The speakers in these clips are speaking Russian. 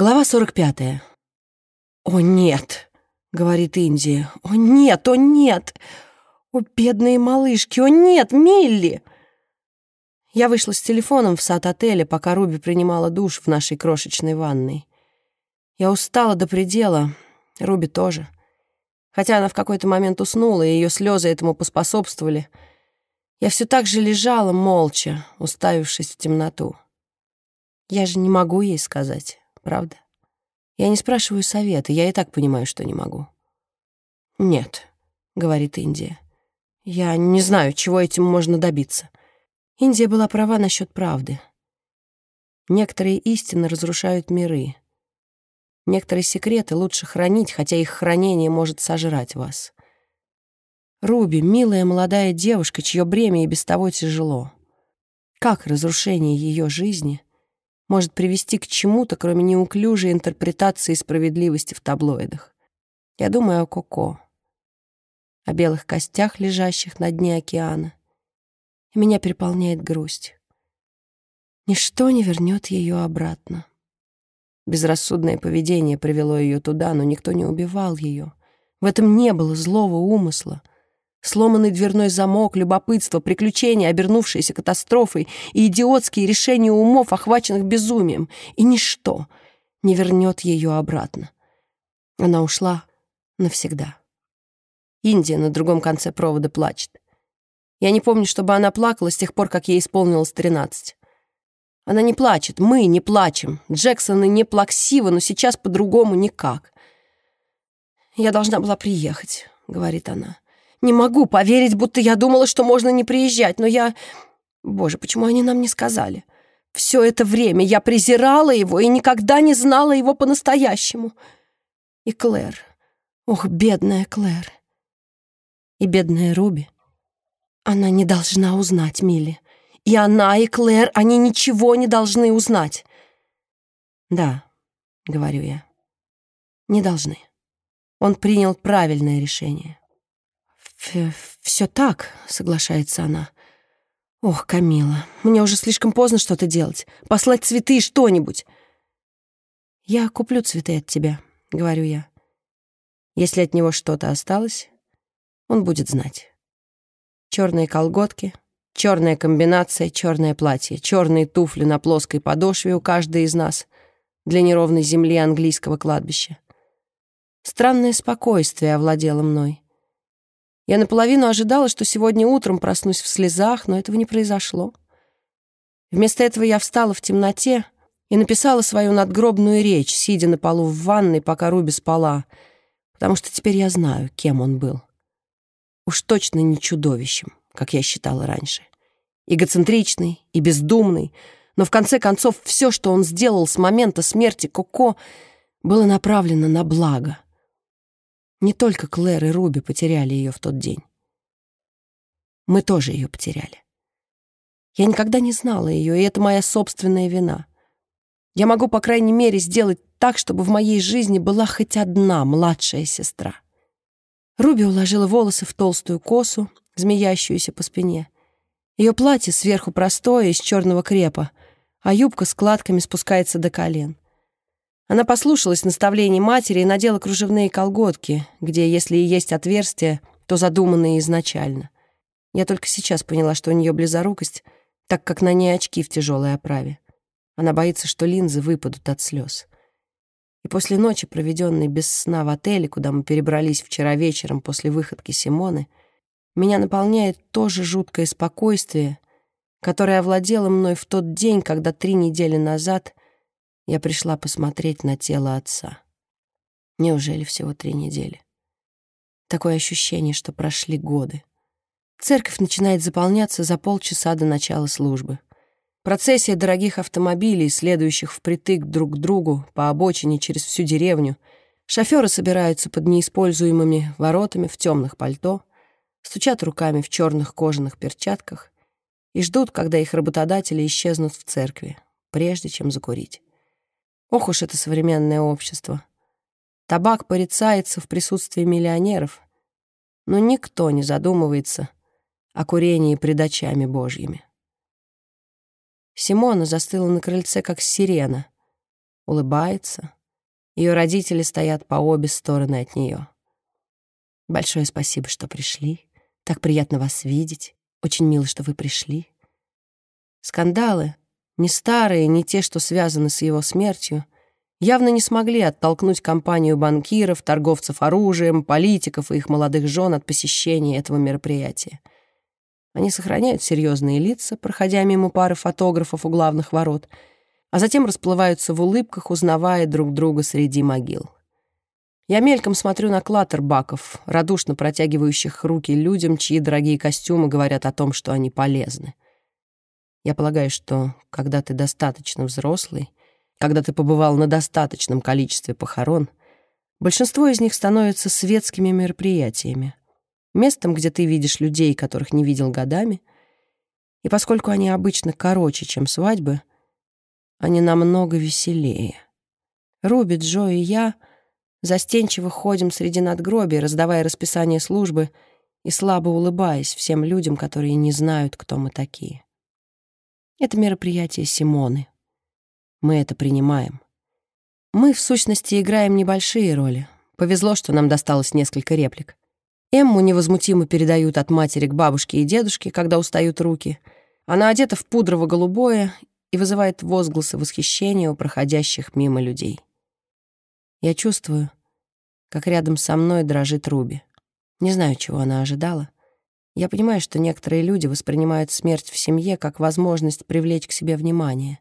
Глава 45. «О, нет!» — говорит Индия. «О, нет! О, нет! О, бедные малышки! О, нет! Милли!» Я вышла с телефоном в сад отеля, пока Руби принимала душ в нашей крошечной ванной. Я устала до предела, Руби тоже. Хотя она в какой-то момент уснула, и ее слезы этому поспособствовали. Я все так же лежала молча, уставившись в темноту. Я же не могу ей сказать правда? Я не спрашиваю совета, я и так понимаю, что не могу. «Нет», — говорит Индия. «Я не знаю, чего этим можно добиться». Индия была права насчет правды. Некоторые истины разрушают миры. Некоторые секреты лучше хранить, хотя их хранение может сожрать вас. Руби — милая молодая девушка, чье бремя и без того тяжело. Как разрушение ее жизни может привести к чему-то, кроме неуклюжей интерпретации справедливости в таблоидах. Я думаю о Коко, о белых костях, лежащих на дне океана, и меня переполняет грусть. Ничто не вернет ее обратно. Безрассудное поведение привело ее туда, но никто не убивал ее. В этом не было злого умысла. Сломанный дверной замок, любопытство, приключения, обернувшиеся катастрофой и идиотские решения умов, охваченных безумием. И ничто не вернет ее обратно. Она ушла навсегда. Индия на другом конце провода плачет. Я не помню, чтобы она плакала с тех пор, как ей исполнилось тринадцать. Она не плачет, мы не плачем. Джексоны не плаксивы, но сейчас по-другому никак. «Я должна была приехать», — говорит она. Не могу поверить, будто я думала, что можно не приезжать, но я... Боже, почему они нам не сказали? Все это время я презирала его и никогда не знала его по-настоящему. И Клэр. Ох, бедная Клэр. И бедная Руби. Она не должна узнать Милли. И она, и Клэр, они ничего не должны узнать. Да, говорю я, не должны. Он принял правильное решение. «Все так», — соглашается она. «Ох, Камила, мне уже слишком поздно что-то делать. Послать цветы, что-нибудь». «Я куплю цветы от тебя», — говорю я. Если от него что-то осталось, он будет знать. Черные колготки, черная комбинация, черное платье, черные туфли на плоской подошве у каждой из нас для неровной земли английского кладбища. Странное спокойствие овладело мной. Я наполовину ожидала, что сегодня утром проснусь в слезах, но этого не произошло. Вместо этого я встала в темноте и написала свою надгробную речь, сидя на полу в ванной, пока Руби спала, потому что теперь я знаю, кем он был. Уж точно не чудовищем, как я считала раньше. Эгоцентричный и бездумный, но в конце концов все, что он сделал с момента смерти Коко, было направлено на благо — не только Клэр и Руби потеряли ее в тот день. Мы тоже ее потеряли. Я никогда не знала ее, и это моя собственная вина. Я могу, по крайней мере, сделать так, чтобы в моей жизни была хоть одна младшая сестра. Руби уложила волосы в толстую косу, змеящуюся по спине. Ее платье сверху простое, из черного крепа, а юбка складками спускается до колен. Она послушалась наставлений матери и надела кружевные колготки, где, если и есть отверстия, то задуманные изначально. Я только сейчас поняла, что у нее близорукость, так как на ней очки в тяжелой оправе. Она боится, что линзы выпадут от слез. И после ночи, проведенной без сна в отеле, куда мы перебрались вчера вечером после выходки Симоны, меня наполняет то же жуткое спокойствие, которое овладело мной в тот день, когда три недели назад я пришла посмотреть на тело отца. Неужели всего три недели? Такое ощущение, что прошли годы. Церковь начинает заполняться за полчаса до начала службы. Процессия дорогих автомобилей, следующих впритык друг к другу по обочине через всю деревню. Шоферы собираются под неиспользуемыми воротами в темных пальто, стучат руками в черных кожаных перчатках и ждут, когда их работодатели исчезнут в церкви, прежде чем закурить. Ох уж это современное общество. Табак порицается в присутствии миллионеров, но никто не задумывается о курении пред очами божьими. Симона застыла на крыльце, как сирена, улыбается. Ее родители стоят по обе стороны от нее. Большое спасибо, что пришли. Так приятно вас видеть. Очень мило, что вы пришли. Скандалы, не старые, не те, что связаны с его смертью, явно не смогли оттолкнуть компанию банкиров, торговцев оружием, политиков и их молодых жен от посещения этого мероприятия. Они сохраняют серьезные лица, проходя мимо пары фотографов у главных ворот, а затем расплываются в улыбках, узнавая друг друга среди могил. Я мельком смотрю на клаттер баков, радушно протягивающих руки людям, чьи дорогие костюмы говорят о том, что они полезны. Я полагаю, что когда ты достаточно взрослый, когда ты побывал на достаточном количестве похорон, большинство из них становятся светскими мероприятиями, местом, где ты видишь людей, которых не видел годами, и поскольку они обычно короче, чем свадьбы, они намного веселее. Руби, Джо и я застенчиво ходим среди надгробий, раздавая расписание службы и слабо улыбаясь всем людям, которые не знают, кто мы такие. Это мероприятие Симоны. Мы это принимаем. Мы, в сущности, играем небольшие роли. Повезло, что нам досталось несколько реплик. Эмму невозмутимо передают от матери к бабушке и дедушке, когда устают руки. Она одета в пудрово-голубое и вызывает возгласы восхищения у проходящих мимо людей. Я чувствую, как рядом со мной дрожит Руби. Не знаю, чего она ожидала. Я понимаю, что некоторые люди воспринимают смерть в семье как возможность привлечь к себе внимание.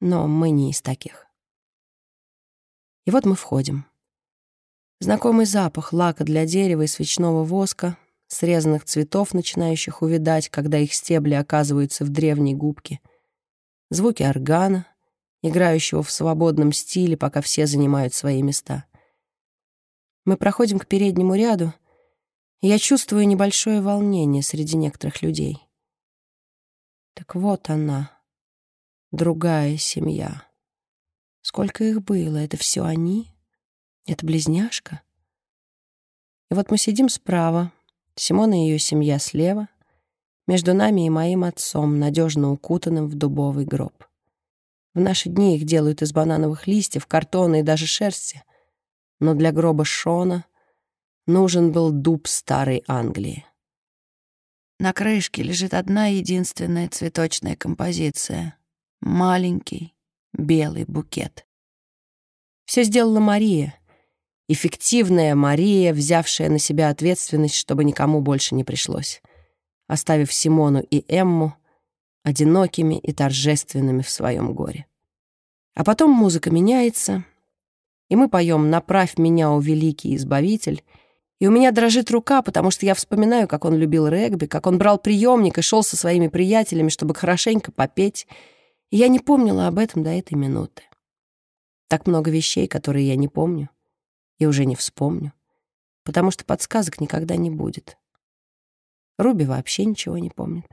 Но мы не из таких. И вот мы входим. Знакомый запах лака для дерева и свечного воска, срезанных цветов, начинающих увядать, когда их стебли оказываются в древней губке, звуки органа, играющего в свободном стиле, пока все занимают свои места. Мы проходим к переднему ряду, я чувствую небольшое волнение среди некоторых людей. Так вот она, другая семья. Сколько их было? Это все они? Это близняшка? И вот мы сидим справа, Симона и ее семья слева, между нами и моим отцом, надежно укутанным в дубовый гроб. В наши дни их делают из банановых листьев, картона и даже шерсти. Но для гроба Шона нужен был дуб старой Англии. На крышке лежит одна единственная цветочная композиция. Маленький белый букет. Все сделала Мария — Эффективная Мария, взявшая на себя ответственность, чтобы никому больше не пришлось, оставив Симону и Эмму одинокими и торжественными в своем горе. А потом музыка меняется, и мы поем «Направь меня, о великий избавитель», и у меня дрожит рука, потому что я вспоминаю, как он любил регби, как он брал приемник и шел со своими приятелями, чтобы хорошенько попеть, и я не помнила об этом до этой минуты. Так много вещей, которые я не помню и уже не вспомню, потому что подсказок никогда не будет. Руби вообще ничего не помнит.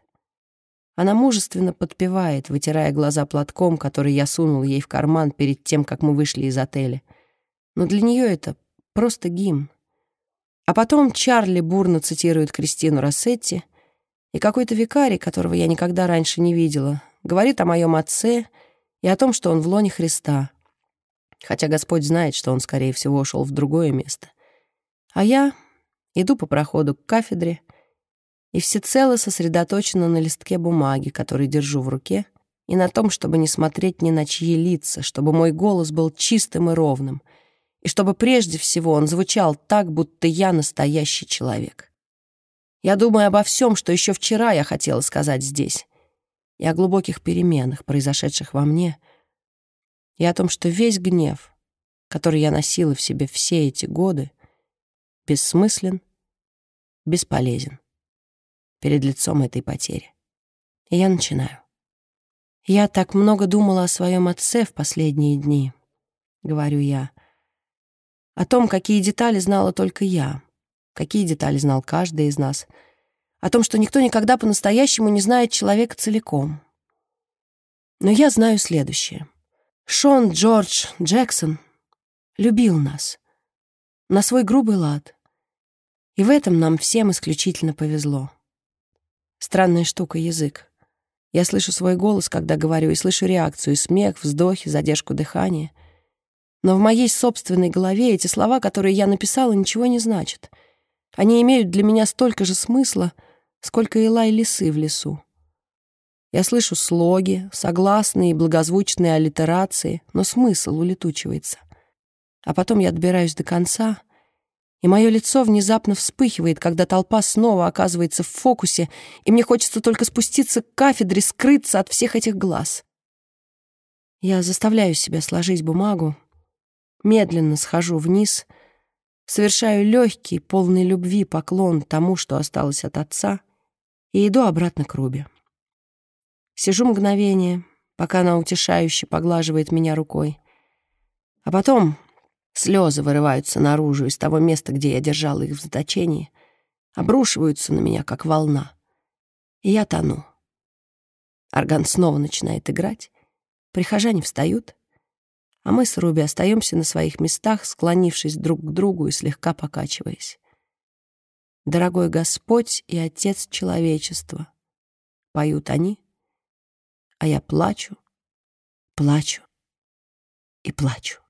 Она мужественно подпевает, вытирая глаза платком, который я сунул ей в карман перед тем, как мы вышли из отеля. Но для нее это просто гимн. А потом Чарли бурно цитирует Кристину Рассетти, и какой-то викарий, которого я никогда раньше не видела, говорит о моем отце и о том, что он в лоне Христа — хотя Господь знает, что он, скорее всего, ушел в другое место. А я иду по проходу к кафедре и всецело сосредоточена на листке бумаги, который держу в руке, и на том, чтобы не смотреть ни на чьи лица, чтобы мой голос был чистым и ровным, и чтобы прежде всего он звучал так, будто я настоящий человек. Я думаю обо всем, что еще вчера я хотела сказать здесь, и о глубоких переменах, произошедших во мне — и о том, что весь гнев, который я носила в себе все эти годы, бессмыслен, бесполезен перед лицом этой потери. И я начинаю. «Я так много думала о своем отце в последние дни», — говорю я. «О том, какие детали знала только я, какие детали знал каждый из нас, о том, что никто никогда по-настоящему не знает человека целиком. Но я знаю следующее. Шон Джордж Джексон любил нас на свой грубый лад. И в этом нам всем исключительно повезло. Странная штука язык. Я слышу свой голос, когда говорю, и слышу реакцию, смех, вздохи, задержку дыхания. Но в моей собственной голове эти слова, которые я написала, ничего не значат. Они имеют для меня столько же смысла, сколько и лай лисы в лесу. Я слышу слоги, согласные и благозвучные аллитерации, но смысл улетучивается. А потом я добираюсь до конца, и мое лицо внезапно вспыхивает, когда толпа снова оказывается в фокусе, и мне хочется только спуститься к кафедре, скрыться от всех этих глаз. Я заставляю себя сложить бумагу, медленно схожу вниз, совершаю легкий, полный любви поклон тому, что осталось от отца, и иду обратно к Рубе. Сижу мгновение, пока она утешающе поглаживает меня рукой. А потом слезы вырываются наружу из того места, где я держала их в заточении, обрушиваются на меня, как волна. И я тону. Орган снова начинает играть, прихожане встают, а мы с Руби остаемся на своих местах, склонившись друг к другу и слегка покачиваясь. «Дорогой Господь и Отец человечества», — поют они, — а я плачу, плачу и плачу.